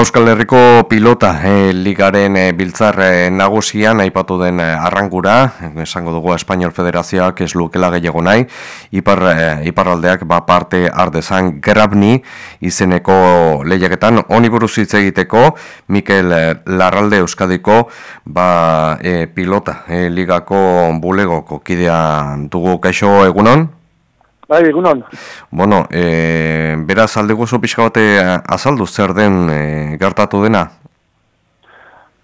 Euskal Herriko pilota e, ligaren e, biltzar e, nagusian aipatu den e, arrangura, esango dugu Espainiol Federazioak ez lukela gehiago nahi, ipar, iparraldeak ba parte ardezan grabni izeneko lehiaketan. Honi buruz hitz egiteko Mikel Larralde Euskadiko ba, pilota ligako bulegoko kidea dugu. Kaixo egunon? Bai, egunon. Bueno, e, beraz alde gozo pixka bate azaldu zer den e, gertatu dena?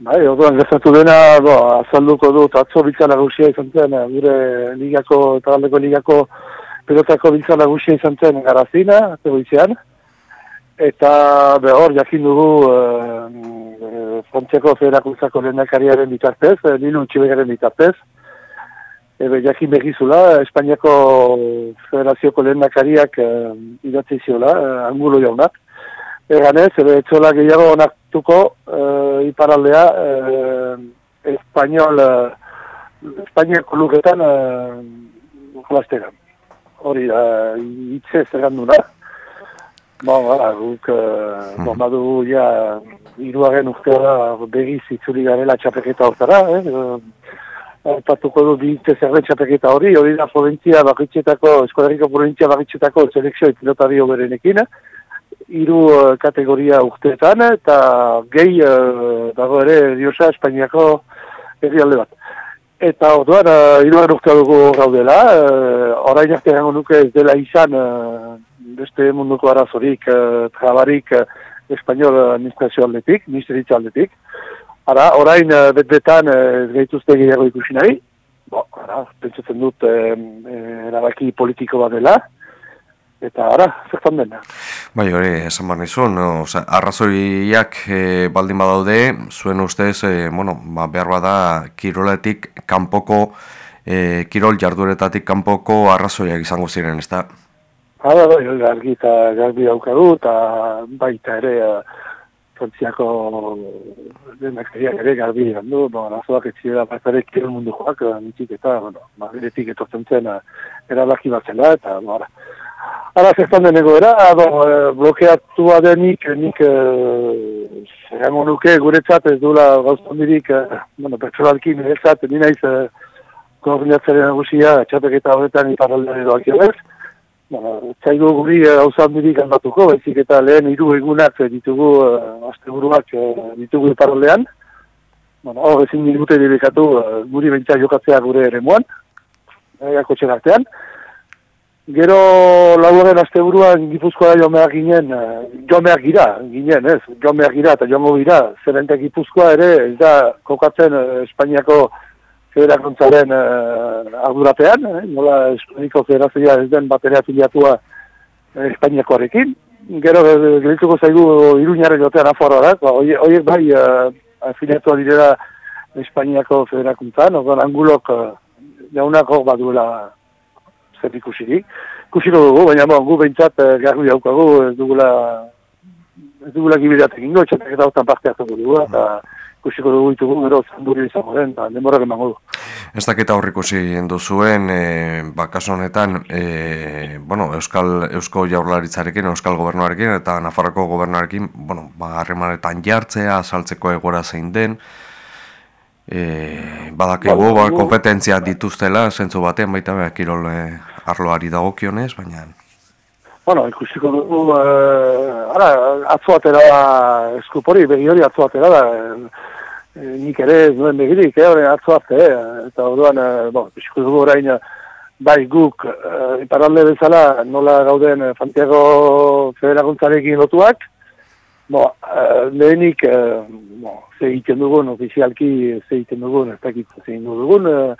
Bai, orduan gertatu dena, bo, azalduko dut, atzo biltzan agusia izan zen, eh, gure ligako, eta galdeko ligako pelotako biltzan agusia izan zen garazina, atzo biltzean. Eta behor, jakin dugu, e, Frantziako federakuntzako lehendakariaren bitartez, e, Lilu Txibegaren bitartez, Ebe, jakin behizula, Espainiako Federazioko lehen nakariak eh, idatzi ziola, eh, angulo jaunak. Egan ez, ebe, etxola gehiago onartuko eh, iparaldea eh, Espainiol, eh, Espainiako lugetan eh, Hori da, hitze zer duna. Bon, gara, guk, eh, bon, badu, ja, iruaren urtea begiz itzuli garela txapeketa hortara, eh, Patuko du binte zerretxapeketa hori, hori da provintzia bakitxetako, eskolariko provintzia bakitxetako selekzio pilotari berenekin, hiru uh, kategoria urteetan, eta gehi uh, dago ere diosa Espainiako herrialde bat. Eta orduan, uh, iruan urtea dugu gaudela, uh, orain arte nuke ez dela izan uh, beste munduko arazorik, uh, trabarik uh, espainol administrazio aldetik, ministeritza aldetik, Ara, orain uh, bet-betan uh, ez gehituzte gehiago ikusi nahi. Bo, ara, pentsatzen dut eh, erabaki politiko bat dela. Eta ara, zertan dena. Bai, hori, esan behar nizun, no? arrazoiak e, baldin badaude, zuen ustez, e, bueno, ba, behar bada, kiroletik kanpoko, e, kirol jarduretatik kanpoko arrazoiak izango ziren, ez da? Hala, bai, gargi eta garbi daukagu, eta baita ere, Frantziako lehendakariak ere garbi du, bon, arazoak etxidea batzarek kiren mundu joak, eh, nitik eta, bueno, mageretik etortzen zen uh, erabaki bat zela, eta, bon, ara. Ara, zestan denego era, bon, eh, blokeatu adenik, nik, uh, nuke, guretzat ez duela gauztan dirik, uh, bueno, pertsonalki niretzat, ninaiz, uh, koordinatzaren nagusia, txapeketa horretan iparaldean edo akiobez, Bueno, Zaigu guri hauzan eh, handatuko, baizik eta lehen hiru egunak eh, ditugu, uh, azte buruak ditugu iparaldean. Bueno, hor ezin digute dirikatu uh, guri bentsa jokatzea gure ere moan, egako artean. Gero lauaren azte buruan gipuzkoa joan behar ginen, uh, joan behar gira, ginen ez, joan behar gira eta joan gira, zerente gipuzkoa ere, ez da kokatzen Espainiako federakuntzaren uh, ardurapean, eh? nola Espainiko federazioa ez den baterea filiatua eh, Espainiakoarekin. Gero, eh, gelituko zaigu iruñaren jotean aforra da, ba, horiek bai uh, afiliatua direla Espainiako federakuntzan, orduan angulok uh, jaunako bat duela zer ikusirik. Kusiko dugu, baina bon, gu behintzat uh, garbi daukagu, ez dugula ez dugula gibidatek ingo, txatak eta parte hartu dugu, eta ikusiko dugu ditugu, gero zanduri izango den, da, demorak emango du. Ez dakita horrikusi duzuen, e, ba, kaso honetan, e, bueno, Euskal, Eusko Jaurlaritzarekin, Euskal Gobernuarekin eta Nafarroko Gobernuarekin, bueno, ba, harremanetan jartzea, saltzeko egora zein den, e, badakigu, ba, kompetentzia dituztela, zentzu batean, baita, ba, kirol e, arloari dagokionez, baina... Bueno, ikusiko dugu, uh, ara, atzo atera eskupori, begi hori atzo atera da, e, nik ere ez duen begirik, eh, horren atzo arte, eh, eta orduan, eh, bon, dugu orain, bai guk, eh, iparalde bezala, nola gauden eh, Santiago Federaguntzarekin lotuak, bo, eh, lehenik, eh, bo, ze egiten dugun, ofizialki ze egiten dugun, ez dakit ze egiten dugun, eh,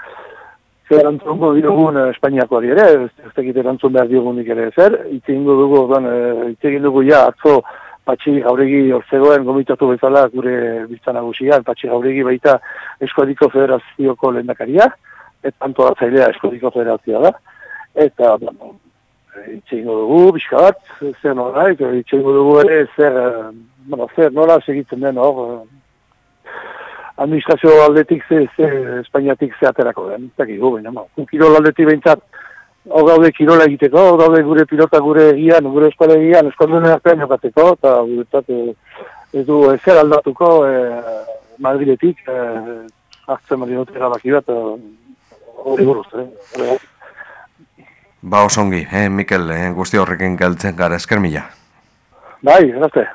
zer erantzun dugun Espainiakoari ere, ez dakit erantzun behar diogunik ere zer, egin dugu, orduan, egin dugu ja, atzo, Patxi Gauregi orzegoen gomitatu bezala gure biztan nagusia, Patxi Gauregi baita Eskodiko Federazioko lehendakaria, eta antolatzailea Eskodiko Federazioa da. Eta, bueno, itxeingo dugu, bizka bat, zer nola, itxeingo dugu ere, zer, bueno, zer nola segitzen den hor, administrazio aldetik ze, ze, Espainiatik ze aterako den, eta gigu, baina, kirol aldetik behintzat, hau gaude kirola egiteko, hau gaude gure pilota gure egian, gure eskola egian, eskondunen artean jokateko, eta gure ez du ezer aldatuko e, Madridetik e, hartzen bali dut erabaki bat hori buruz, eh? Ba, osongi, eh, Mikel, eh, guzti horrekin galtzen gara, esker mila. Bai, grazte.